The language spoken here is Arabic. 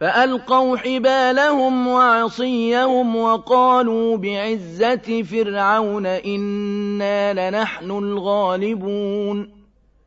فَأَلْقَوْا حِبَالَهُمْ وَعِصِيَّهُمْ وَقَالُوا بِعِزَّةِ فِرْعَوْنَ إِنَّا لَنَحْنُ الْغَالِبُونَ